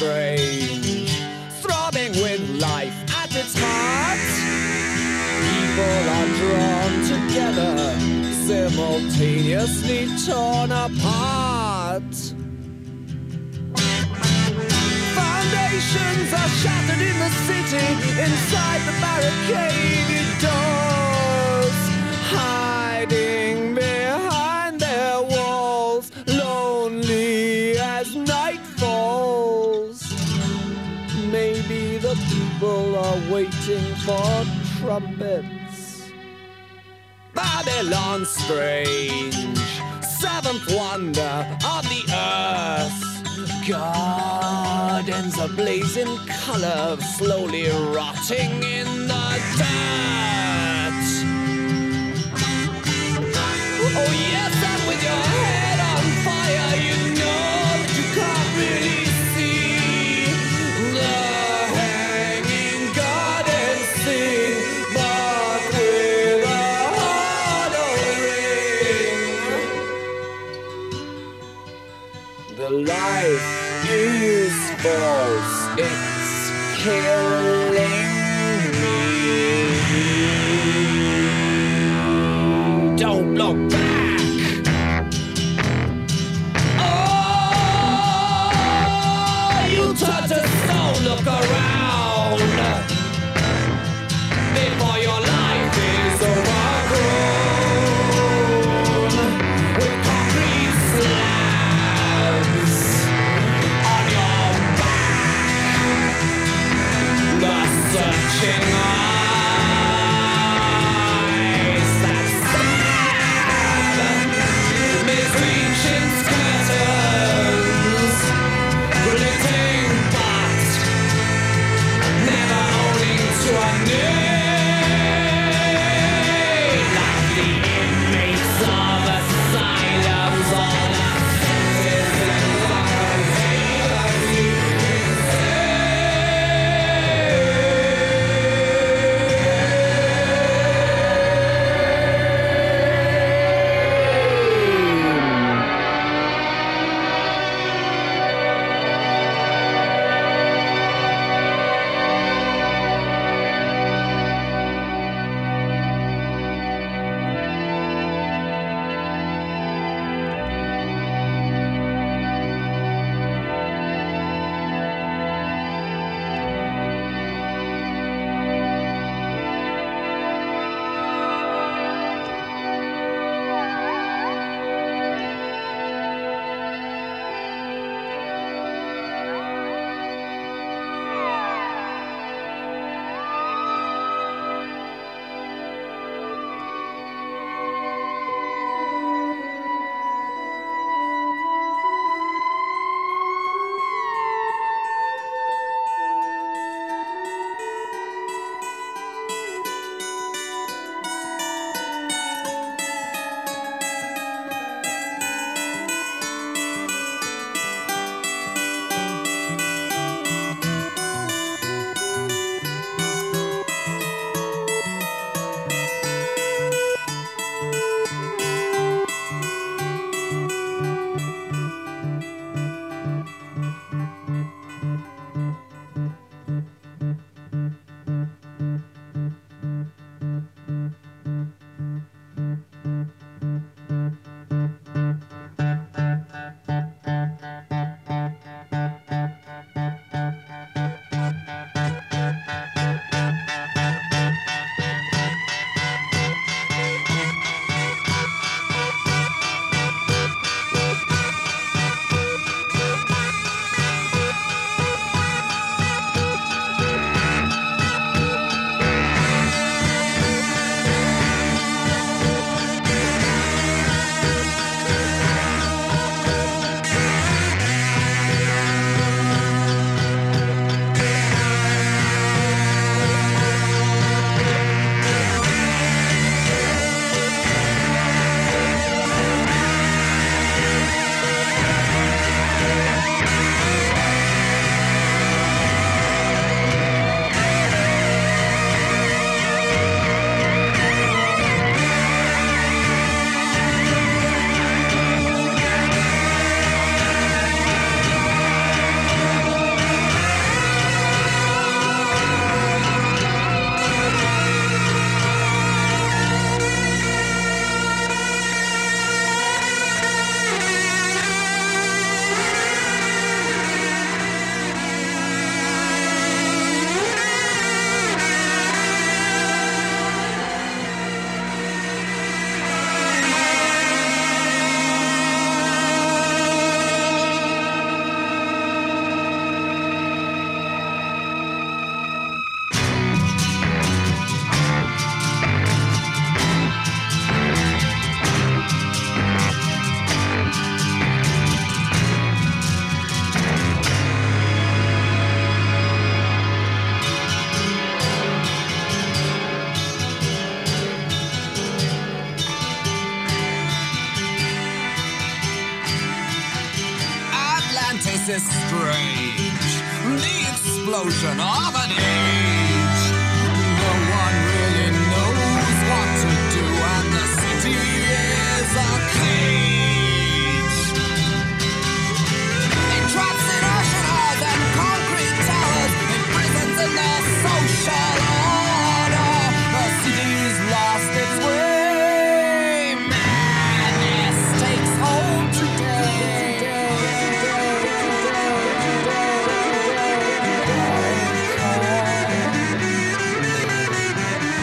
strange, throbbing with life at its heart. People are drawn together, simultaneously torn apart. Foundations are shattered in the city, inside for trumpets. Babylon strange, seventh wonder of the earth. Gardens ablaze in color, slowly rotting in the dirt. Oh yes, and with your head life is false. It's killing me. Don't look back. Oh, you touch a soul. Look around.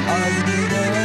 The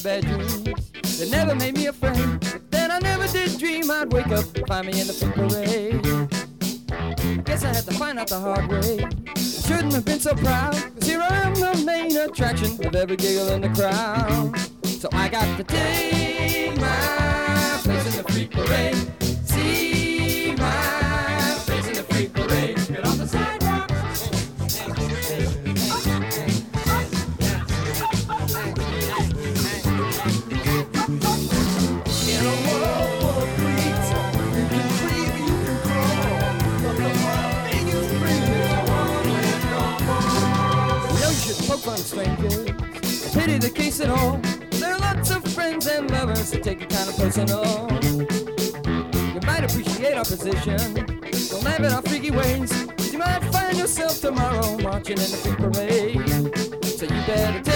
bad dreams. They never made me afraid. Then I never did dream I'd wake up and find me in the freak parade. Guess I had to find out the hard way. Shouldn't have been so proud. Cause here I am, the main attraction of every giggle in the crowd. So I got to take my appreciate our position. Don't laugh at our freaky ways. You might find yourself tomorrow marching in the freak parade. So you better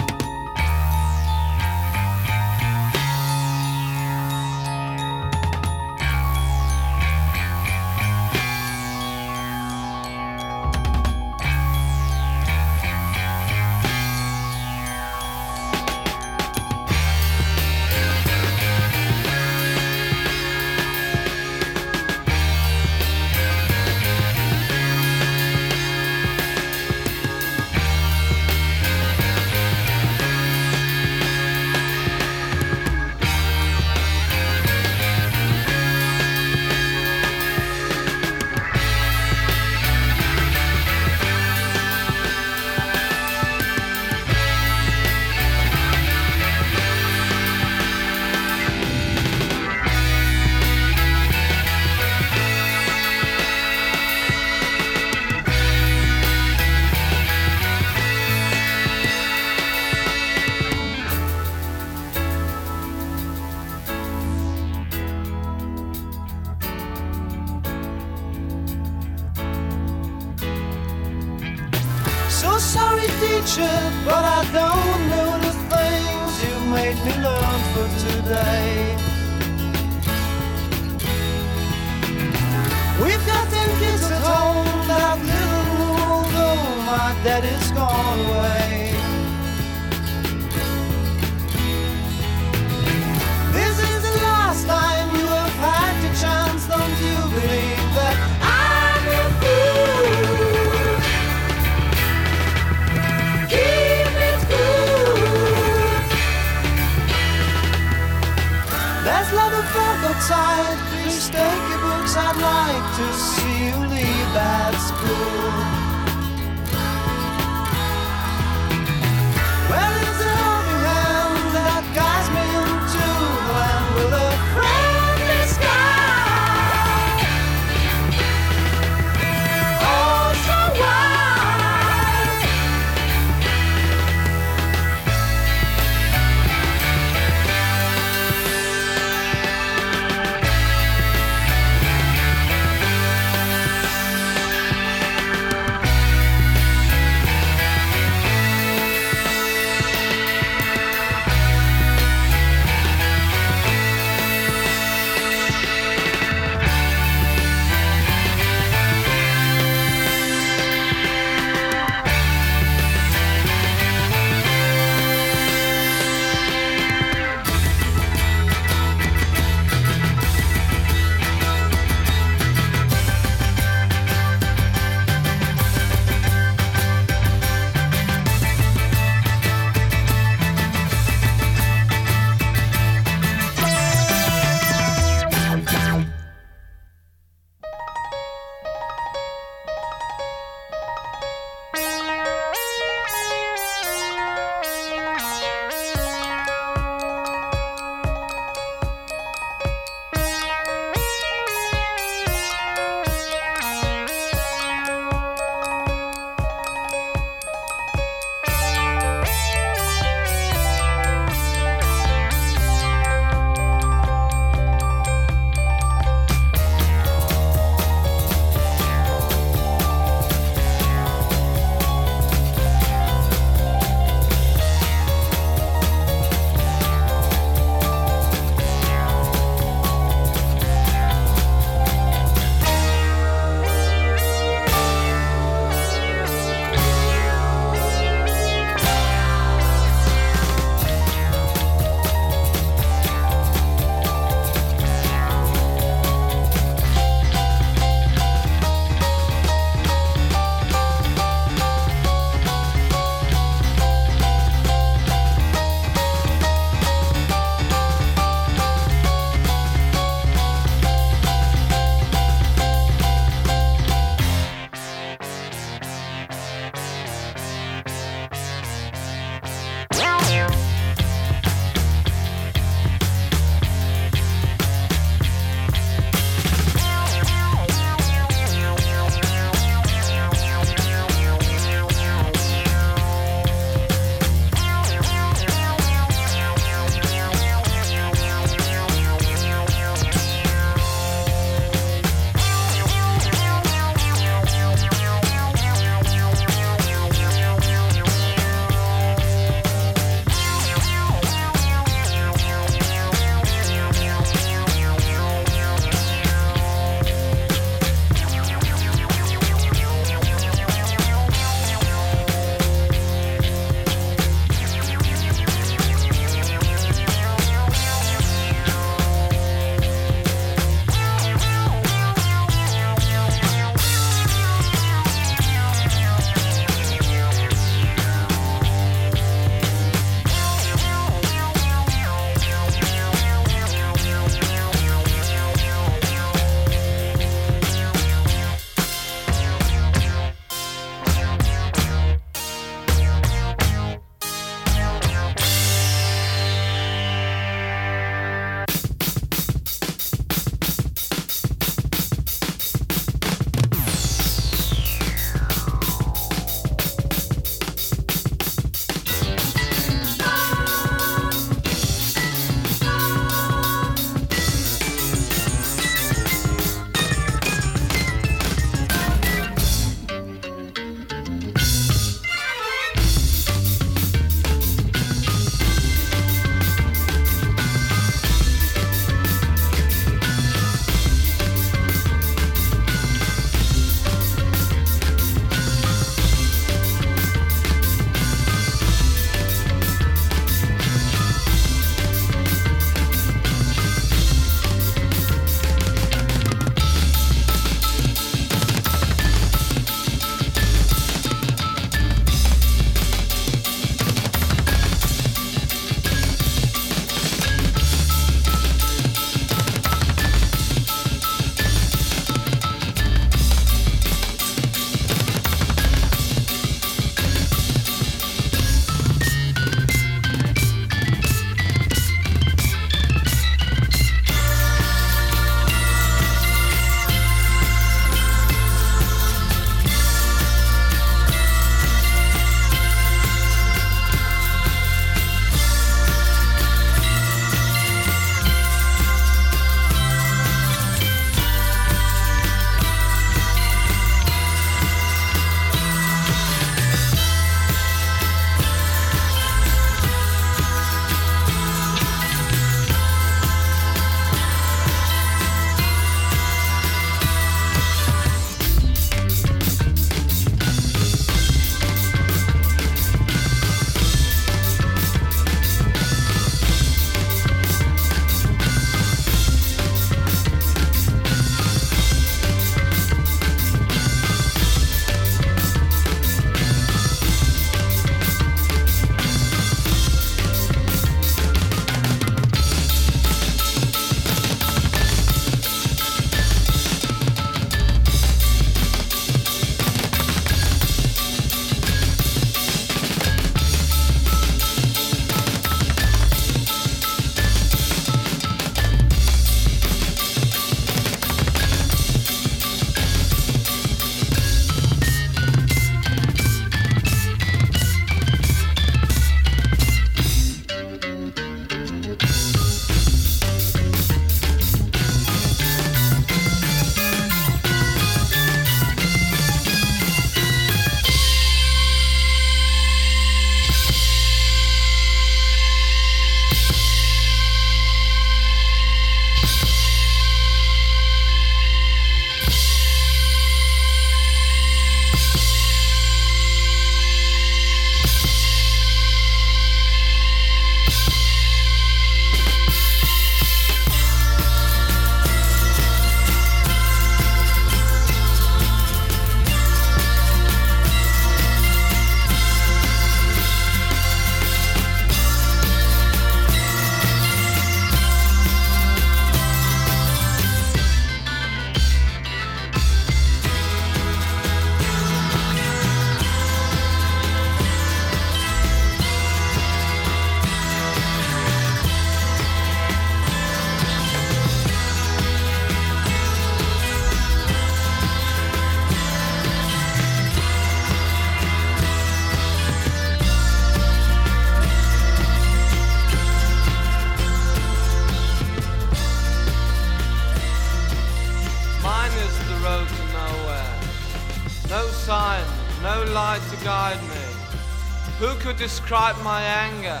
describe my anger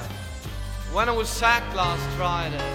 when I was sacked last Friday.